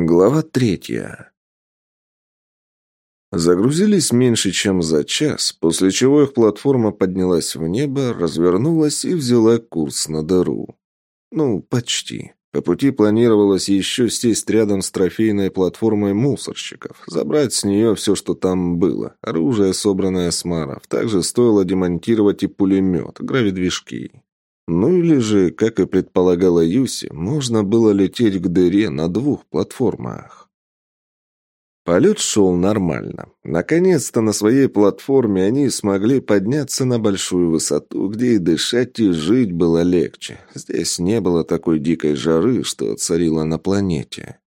Глава третья. Загрузились меньше, чем за час, после чего их платформа поднялась в небо, развернулась и взяла курс на дыру. Ну, почти. По пути планировалось еще сесть рядом с трофейной платформой мусорщиков, забрать с нее все, что там было, оружие, собранное с маров. Также стоило демонтировать и пулемет, гравидвижки. Ну или же, как и предполагала Юси, можно было лететь к дыре на двух платформах. Полет шел нормально. Наконец-то на своей платформе они смогли подняться на большую высоту, где и дышать, и жить было легче. Здесь не было такой дикой жары, что царила на планете.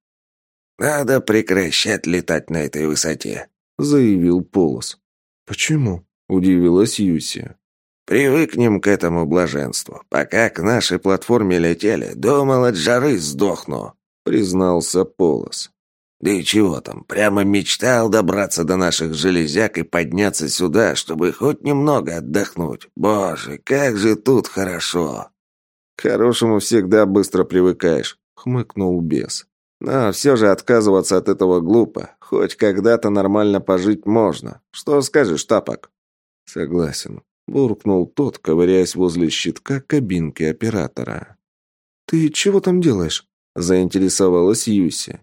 «Надо прекращать летать на этой высоте», — заявил Полос. «Почему?» — удивилась Юси. Привыкнем к этому блаженству. Пока к нашей платформе летели, думал, от жары сдохну», — признался Полос. «Да и чего там, прямо мечтал добраться до наших железяк и подняться сюда, чтобы хоть немного отдохнуть. Боже, как же тут хорошо!» «К хорошему всегда быстро привыкаешь», — хмыкнул бес. «Но все же отказываться от этого глупо. Хоть когда-то нормально пожить можно. Что скажешь, Тапок?» «Согласен буркнул тот, ковыряясь возле щитка кабинки оператора. «Ты чего там делаешь?» – заинтересовалась Юси.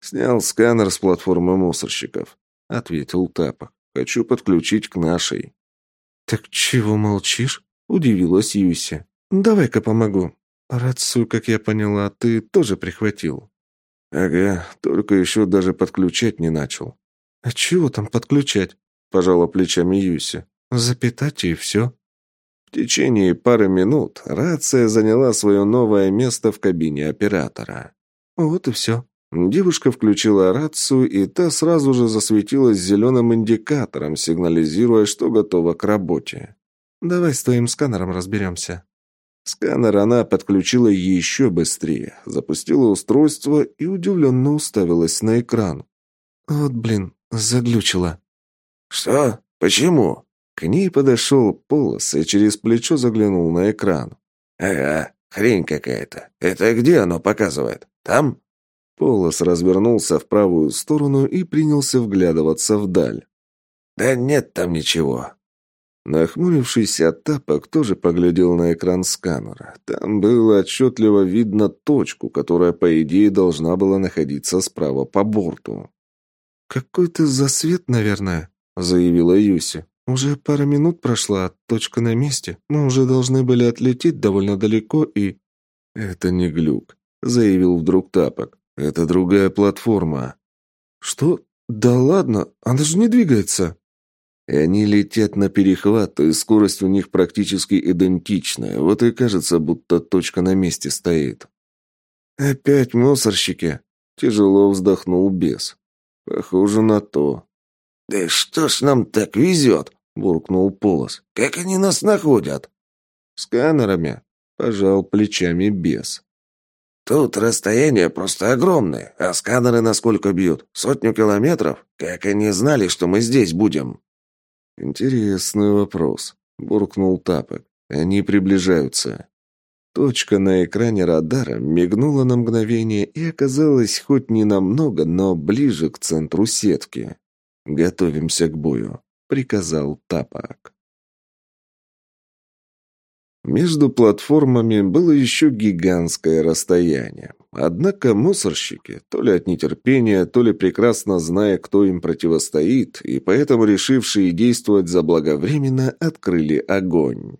«Снял сканер с платформы мусорщиков», – ответил Тапок. «Хочу подключить к нашей». «Так чего молчишь?» – удивилась Юси. «Давай-ка помогу. Рацию, как я поняла, ты тоже прихватил». «Ага, только еще даже подключать не начал». «А чего там подключать?» – пожала плечами Юси. Запитать и все. В течение пары минут рация заняла свое новое место в кабине оператора. Вот и все. Девушка включила рацию, и та сразу же засветилась зеленым индикатором, сигнализируя, что готова к работе. «Давай с твоим сканером разберемся». Сканер она подключила еще быстрее, запустила устройство и удивленно уставилась на экран. «Вот блин, заглючила». «Что? Почему?» К ней подошел Полос и через плечо заглянул на экран. «Ага, хрень какая-то. Это где оно показывает? Там?» Полос развернулся в правую сторону и принялся вглядываться вдаль. «Да нет там ничего». Нахмурившийся тапок тоже поглядел на экран сканера. Там было отчетливо видно точку, которая, по идее, должна была находиться справа по борту. «Какой-то засвет, наверное», — заявила Юси. «Уже пара минут прошла, точка на месте. Мы уже должны были отлететь довольно далеко и...» «Это не глюк», — заявил вдруг Тапок. «Это другая платформа». «Что? Да ладно, она же не двигается». И они летят на перехват, и скорость у них практически идентичная. Вот и кажется, будто точка на месте стоит. «Опять мусорщики!» — тяжело вздохнул бес. «Похоже на то». «Да что ж нам так везет?» — буркнул Полос. «Как они нас находят?» «Сканерами», — пожал плечами бес. «Тут расстояние просто огромное, а сканеры насколько бьют? Сотню километров? Как они знали, что мы здесь будем?» «Интересный вопрос», — буркнул Тапок. «Они приближаются». Точка на экране радара мигнула на мгновение и оказалась хоть не намного, но ближе к центру сетки. «Готовимся к бою», — приказал Тапок. Между платформами было еще гигантское расстояние. Однако мусорщики, то ли от нетерпения, то ли прекрасно зная, кто им противостоит, и поэтому решившие действовать заблаговременно, открыли огонь.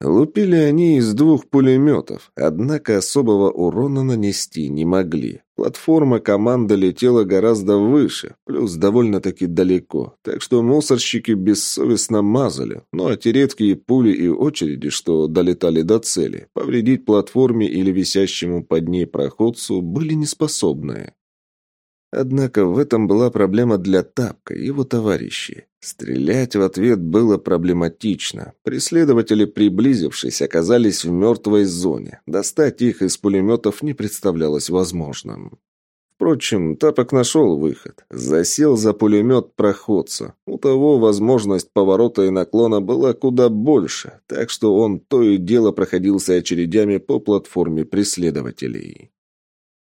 Лупили они из двух пулеметов, однако особого урона нанести не могли. Платформа команды летела гораздо выше, плюс довольно-таки далеко, так что мусорщики бессовестно мазали, ну а те редкие пули и очереди, что долетали до цели, повредить платформе или висящему под ней проходцу, были неспособны. Однако в этом была проблема для Тапка и его товарищей. Стрелять в ответ было проблематично. Преследователи, приблизившись, оказались в мертвой зоне. Достать их из пулеметов не представлялось возможным. Впрочем, Тапок нашел выход. Засел за пулемет проходца. У того возможность поворота и наклона была куда больше, так что он то и дело проходился очередями по платформе преследователей.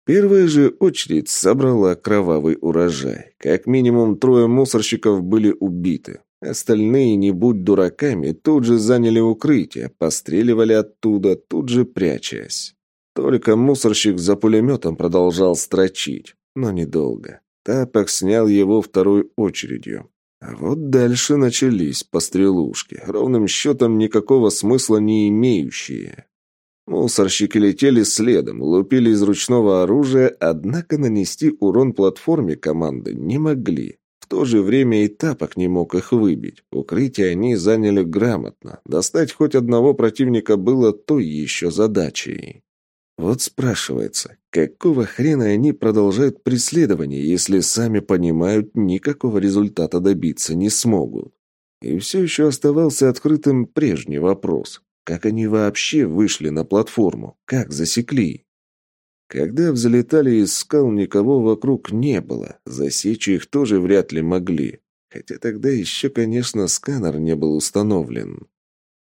Первая же очередь собрала кровавый урожай. Как минимум трое мусорщиков были убиты. Остальные, не будь дураками, тут же заняли укрытие, постреливали оттуда, тут же прячась. Только мусорщик за пулеметом продолжал строчить, но недолго. Тапок снял его второй очередью. А вот дальше начались пострелушки, ровным счетом никакого смысла не имеющие. Мусорщики летели следом, лупили из ручного оружия, однако нанести урон платформе команды не могли. В то же время и тапок не мог их выбить. Укрытие они заняли грамотно. Достать хоть одного противника было той еще задачей. Вот спрашивается, какого хрена они продолжают преследование, если сами понимают, никакого результата добиться не смогут? И все еще оставался открытым прежний вопрос. Как они вообще вышли на платформу? Как засекли? Когда взлетали из скал, никого вокруг не было. Засечь их тоже вряд ли могли. Хотя тогда еще, конечно, сканер не был установлен.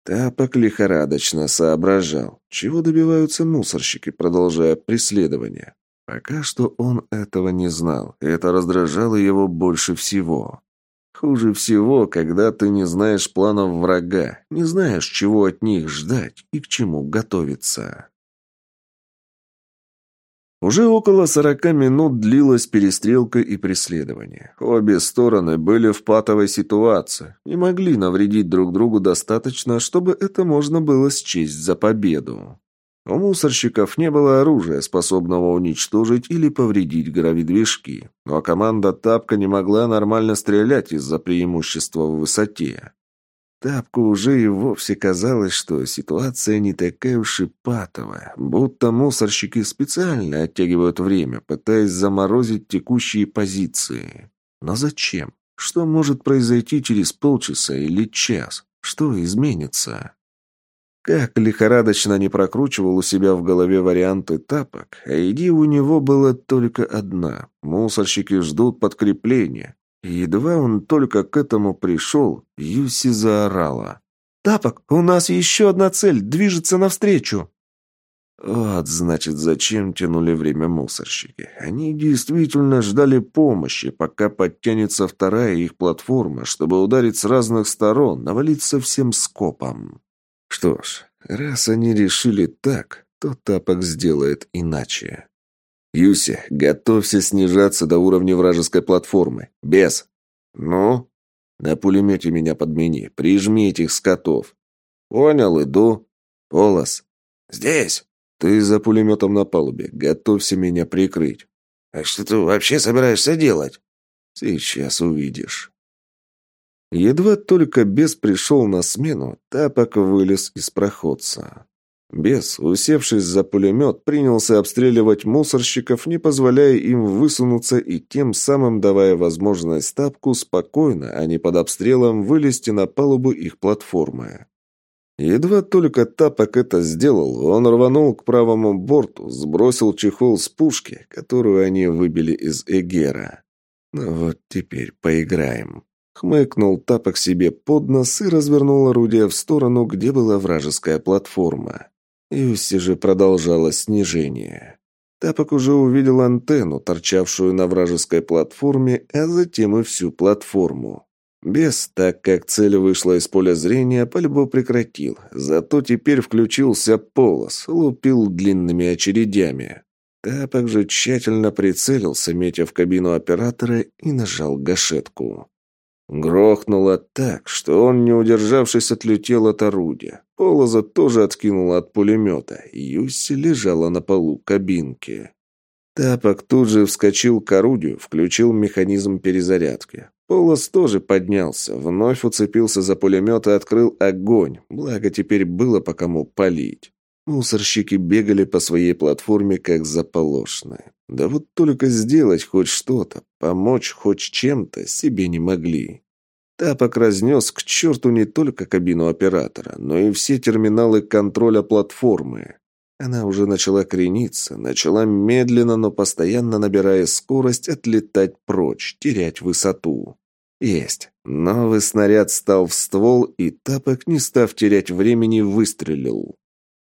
Тапок лихорадочно соображал, чего добиваются мусорщики, продолжая преследование. Пока что он этого не знал, и это раздражало его больше всего. Хуже всего, когда ты не знаешь планов врага, не знаешь, чего от них ждать и к чему готовиться. Уже около сорока минут длилась перестрелка и преследование. Обе стороны были в патовой ситуации, не могли навредить друг другу достаточно, чтобы это можно было счесть за победу. У мусорщиков не было оружия, способного уничтожить или повредить гравидвижки, но команда «Тапка» не могла нормально стрелять из-за преимущества в высоте. Тапку уже и вовсе казалось, что ситуация не такая уж и патовая, будто мусорщики специально оттягивают время, пытаясь заморозить текущие позиции. Но зачем? Что может произойти через полчаса или час? Что изменится? Как лихорадочно не прокручивал у себя в голове варианты тапок, а идея у него была только одна. Мусорщики ждут подкрепления, едва он только к этому пришел, Юси заорала. «Тапок, у нас еще одна цель, движется навстречу!» Вот, значит, зачем тянули время мусорщики. Они действительно ждали помощи, пока подтянется вторая их платформа, чтобы ударить с разных сторон, навалиться всем скопом. Что ж, раз они решили так, то Тапок сделает иначе. «Юси, готовься снижаться до уровня вражеской платформы. Без!» «Ну?» «На пулемете меня подмени. Прижми этих скотов». «Понял, иду». «Полос». «Здесь». «Ты за пулеметом на палубе. Готовься меня прикрыть». «А что ты вообще собираешься делать?» «Сейчас увидишь». Едва только бес пришел на смену, Тапок вылез из проходца. Бес, усевшись за пулемет, принялся обстреливать мусорщиков, не позволяя им высунуться и тем самым давая возможность тапку спокойно, а не под обстрелом, вылезти на палубу их платформы. Едва только тапок это сделал, он рванул к правому борту, сбросил чехол с пушки, которую они выбили из Эгера. «Ну вот теперь поиграем». Хмыкнул тапок себе под нос и развернул орудие в сторону, где была вражеская платформа. Юси же продолжала снижение. Тапок уже увидел антенну, торчавшую на вражеской платформе, а затем и всю платформу. Бес, так как цель вышла из поля зрения, пальбу прекратил. Зато теперь включился полос, лупил длинными очередями. Тапок же тщательно прицелился, метя в кабину оператора, и нажал гашетку. Грохнуло так, что он, не удержавшись, отлетел от орудия. Полоза тоже откинула от пулемета. Юси лежала на полу кабинки. Тапок тут же вскочил к орудию, включил механизм перезарядки. Полос тоже поднялся, вновь уцепился за пулемет и открыл огонь, благо теперь было по кому палить. Мусорщики бегали по своей платформе, как заполошные. Да вот только сделать хоть что-то, помочь хоть чем-то себе не могли. Тапок разнес к черту не только кабину оператора, но и все терминалы контроля платформы. Она уже начала крениться, начала медленно, но постоянно набирая скорость, отлетать прочь, терять высоту. Есть. Новый снаряд стал в ствол, и Тапок, не став терять времени, выстрелил.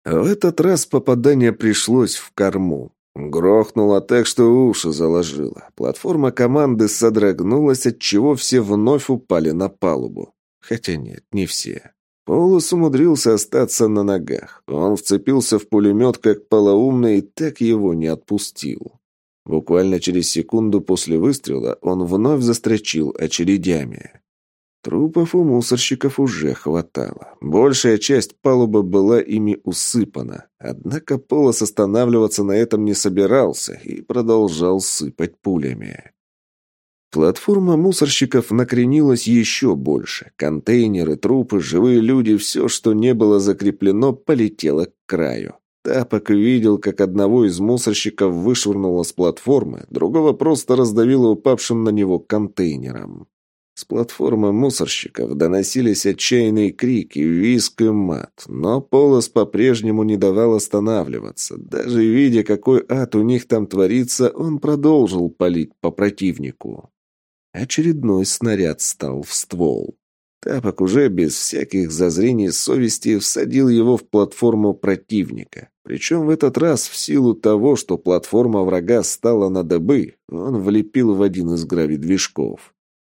В этот раз попадание пришлось в корму. Грохнуло так, что уши заложило. Платформа команды содрогнулась, отчего все вновь упали на палубу. Хотя нет, не все. Полос умудрился остаться на ногах. Он вцепился в пулемет как полоумный и так его не отпустил. Буквально через секунду после выстрела он вновь застрочил очередями. Трупов у мусорщиков уже хватало. Большая часть палубы была ими усыпана. Однако Полос останавливаться на этом не собирался и продолжал сыпать пулями. Платформа мусорщиков накренилась еще больше. Контейнеры, трупы, живые люди, все, что не было закреплено, полетело к краю. Тапок видел, как одного из мусорщиков вышвырнуло с платформы, другого просто раздавило упавшим на него контейнером. С платформы мусорщиков доносились отчаянные крики, визг и мат, но Полос по-прежнему не давал останавливаться. Даже видя, какой ад у них там творится, он продолжил палить по противнику. Очередной снаряд стал в ствол. Тапок уже без всяких зазрений совести всадил его в платформу противника. Причем в этот раз, в силу того, что платформа врага стала на дыбы, он влепил в один из гравидвижков.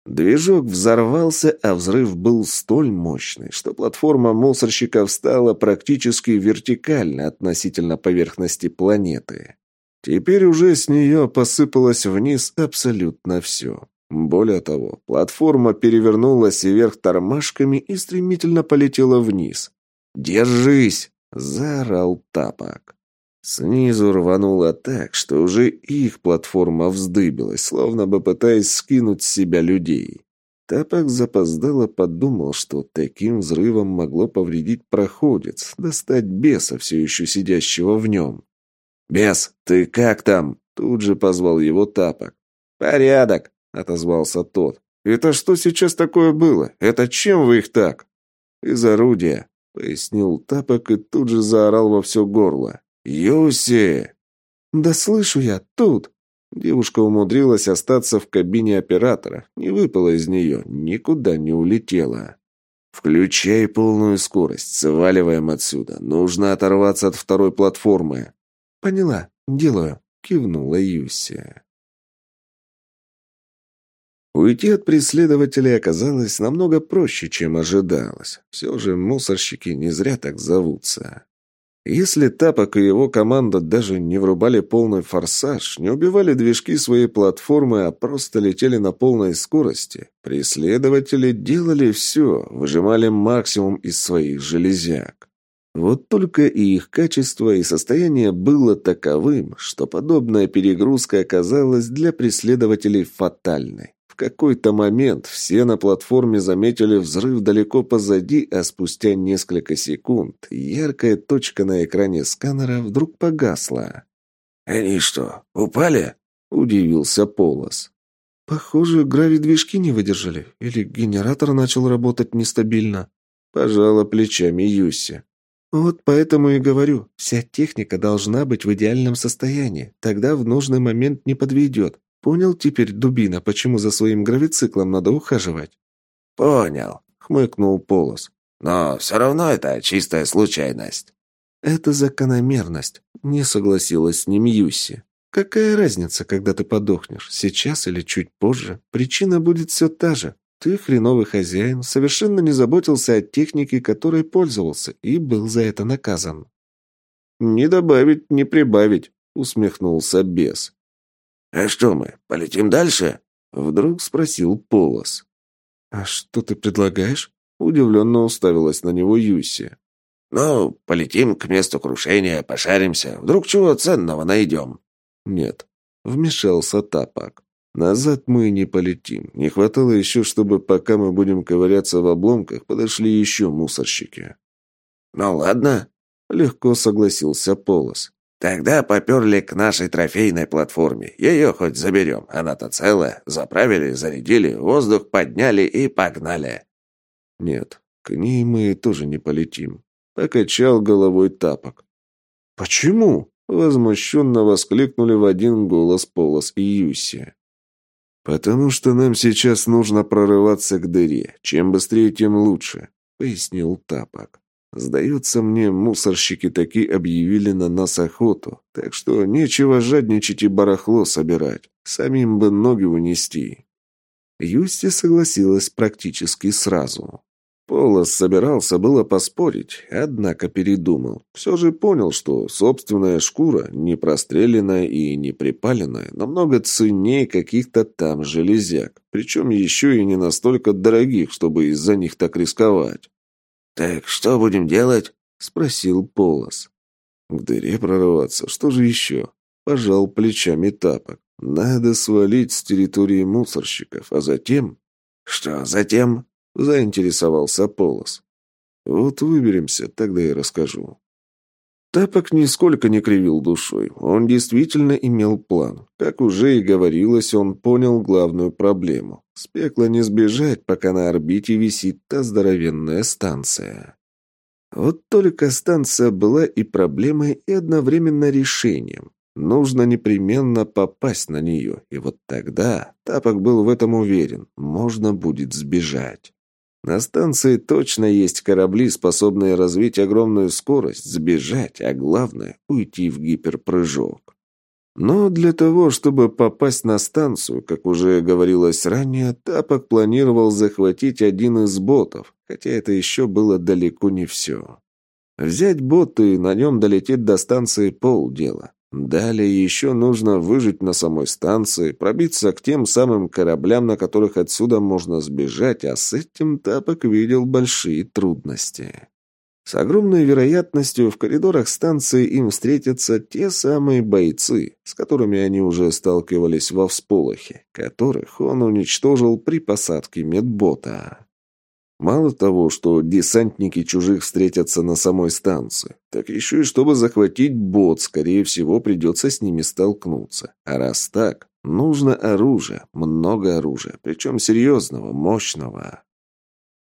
Движок взорвался, а взрыв был столь мощный, что платформа мусорщика встала практически вертикально относительно поверхности планеты. Теперь уже с нее посыпалось вниз абсолютно все. Более того, платформа перевернулась вверх тормашками и стремительно полетела вниз. «Держись!» – заорал Тапок. Снизу рвануло так, что уже их платформа вздыбилась, словно бы пытаясь скинуть с себя людей. Тапок запоздало подумал, что таким взрывом могло повредить проходец, достать беса, все еще сидящего в нем. «Бес, ты как там?» – тут же позвал его Тапок. «Порядок», – отозвался тот. «Это что сейчас такое было? Это чем вы их так?» «Из орудия», – пояснил Тапок и тут же заорал во все горло. «Юси!» «Да слышу я, тут!» Девушка умудрилась остаться в кабине оператора, не выпала из нее, никуда не улетела. «Включай полную скорость, сваливаем отсюда. Нужно оторваться от второй платформы». «Поняла, делаю», — кивнула Юси. Уйти от преследователей оказалось намного проще, чем ожидалось. Все же мусорщики не зря так зовутся. Если Тапок и его команда даже не врубали полный форсаж, не убивали движки своей платформы, а просто летели на полной скорости, преследователи делали все, выжимали максимум из своих железяк. Вот только и их качество и состояние было таковым, что подобная перегрузка оказалась для преследователей фатальной какой-то момент все на платформе заметили взрыв далеко позади, а спустя несколько секунд яркая точка на экране сканера вдруг погасла. «Они что, упали?» – удивился Полос. «Похоже, гравидвижки не выдержали, или генератор начал работать нестабильно», – пожала плечами Юси. «Вот поэтому и говорю, вся техника должна быть в идеальном состоянии, тогда в нужный момент не подведет. Понял теперь, дубина, почему за своим гравициклом надо ухаживать?» «Понял», — хмыкнул Полос. «Но все равно это чистая случайность». «Это закономерность», — не согласилась с ним Юси. «Какая разница, когда ты подохнешь, сейчас или чуть позже? Причина будет все та же. Ты хреновый хозяин, совершенно не заботился о технике, которой пользовался, и был за это наказан». «Не добавить, не прибавить», — усмехнулся бес. «А что мы, полетим дальше?» — вдруг спросил Полос. «А что ты предлагаешь?» — удивленно уставилась на него Юси. «Ну, полетим к месту крушения, пошаримся. Вдруг чего ценного найдем?» «Нет», — вмешался Тапак. «Назад мы не полетим. Не хватало еще, чтобы пока мы будем ковыряться в обломках, подошли еще мусорщики». «Ну ладно», — легко согласился Полос. Тогда поперли к нашей трофейной платформе. Ее хоть заберем. Она-то целая. Заправили, зарядили, воздух подняли и погнали. Нет, к ней мы тоже не полетим. Покачал головой тапок. Почему? Возмущенно воскликнули в один голос Полос и Юси. «Потому что нам сейчас нужно прорываться к дыре. Чем быстрее, тем лучше», — пояснил Тапок. Сдается мне, мусорщики таки объявили на нас охоту, так что нечего жадничать и барахло собирать. Самим бы ноги унести. Юсти согласилась практически сразу. Полос собирался было поспорить, однако передумал. Все же понял, что собственная шкура, не простреленная и не припаленная, намного ценнее каких-то там железяк, причем еще и не настолько дорогих, чтобы из-за них так рисковать. «Так что будем делать?» — спросил Полос. «К дыре прорваться, что же еще?» — пожал плечами тапок. «Надо свалить с территории мусорщиков, а затем...» «Что затем?» заинтересовался Полос. «Вот выберемся, тогда и расскажу». Тапок нисколько не кривил душой. Он действительно имел план. Как уже и говорилось, он понял главную проблему. С пекла не сбежать, пока на орбите висит та здоровенная станция. Вот только станция была и проблемой, и одновременно решением. Нужно непременно попасть на нее, и вот тогда, Тапок был в этом уверен, можно будет сбежать. На станции точно есть корабли, способные развить огромную скорость, сбежать, а главное – уйти в гиперпрыжок. Но для того, чтобы попасть на станцию, как уже говорилось ранее, Тапок планировал захватить один из ботов, хотя это еще было далеко не все. Взять бот и на нем долететь до станции полдела. Далее еще нужно выжить на самой станции, пробиться к тем самым кораблям, на которых отсюда можно сбежать, а с этим Тапок видел большие трудности. С огромной вероятностью в коридорах станции им встретятся те самые бойцы, с которыми они уже сталкивались во всполохе, которых он уничтожил при посадке медбота. Мало того, что десантники чужих встретятся на самой станции, так еще и чтобы захватить бот, скорее всего, придется с ними столкнуться. А раз так, нужно оружие, много оружия, причем серьезного, мощного.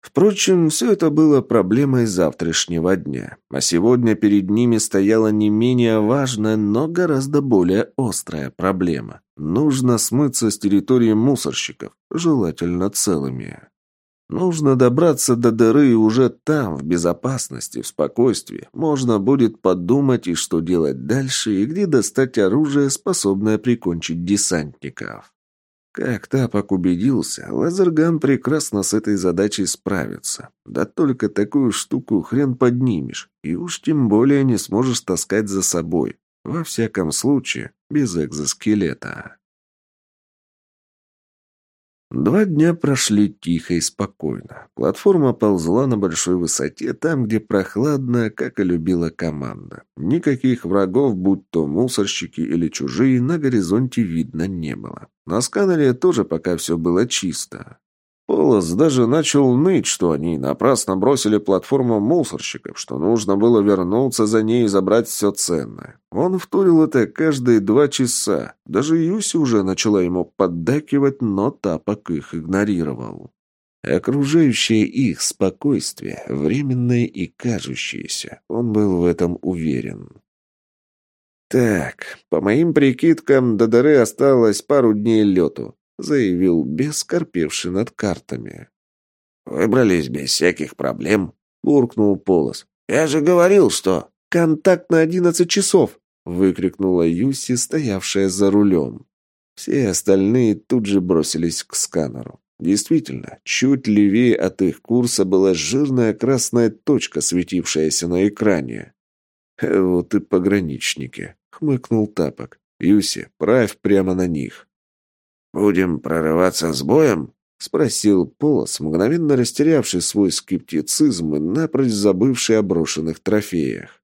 Впрочем, все это было проблемой завтрашнего дня, а сегодня перед ними стояла не менее важная, но гораздо более острая проблема. Нужно смыться с территории мусорщиков, желательно целыми. Нужно добраться до дыры и уже там, в безопасности, в спокойствии, можно будет подумать и что делать дальше, и где достать оружие, способное прикончить десантников. Как Тапок убедился, Лазерган прекрасно с этой задачей справится. Да только такую штуку хрен поднимешь, и уж тем более не сможешь таскать за собой. Во всяком случае, без экзоскелета. Два дня прошли тихо и спокойно. Платформа ползла на большой высоте, там, где прохладно, как и любила команда. Никаких врагов, будь то мусорщики или чужие, на горизонте видно не было. На сканере тоже пока все было чисто. Полос даже начал ныть, что они напрасно бросили платформу мусорщиков, что нужно было вернуться за ней и забрать все ценное. Он вторил это каждые два часа. Даже Юси уже начала ему поддакивать, но Тапок их игнорировал. Окружающее их спокойствие, временное и кажущееся, он был в этом уверен. «Так, по моим прикидкам, до дыры осталось пару дней лету заявил бес, скорпевший над картами. «Выбрались без всяких проблем», — буркнул Полос. «Я же говорил, что...» «Контакт на одиннадцать часов!» — выкрикнула Юси, стоявшая за рулем. Все остальные тут же бросились к сканеру. Действительно, чуть левее от их курса была жирная красная точка, светившаяся на экране. «Вот и пограничники», — хмыкнул Тапок. «Юси, правь прямо на них». «Будем прорываться с боем?» — спросил Полос, мгновенно растерявший свой скептицизм и напрочь забывший о брошенных трофеях.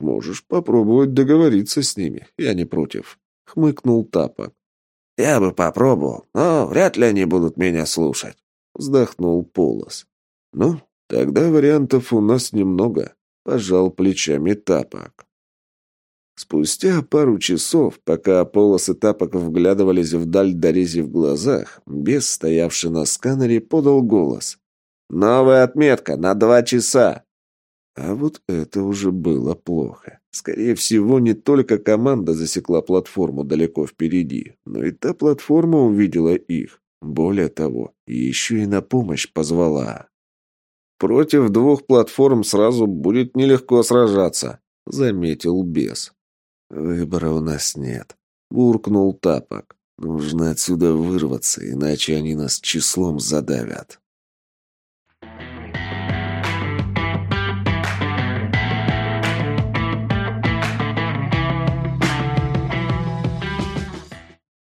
«Можешь попробовать договориться с ними, я не против», — хмыкнул Тапок. «Я бы попробовал, но вряд ли они будут меня слушать», — вздохнул Полос. «Ну, тогда вариантов у нас немного», — пожал плечами Тапок. Спустя пару часов, пока полосы тапок вглядывались вдаль дорези в глазах, бес, стоявший на сканере, подал голос. «Новая отметка на два часа!» А вот это уже было плохо. Скорее всего, не только команда засекла платформу далеко впереди, но и та платформа увидела их. Более того, еще и на помощь позвала. Против двух платформ сразу будет нелегко сражаться», — заметил бес. «Выбора у нас нет», — буркнул Тапок. «Нужно отсюда вырваться, иначе они нас числом задавят».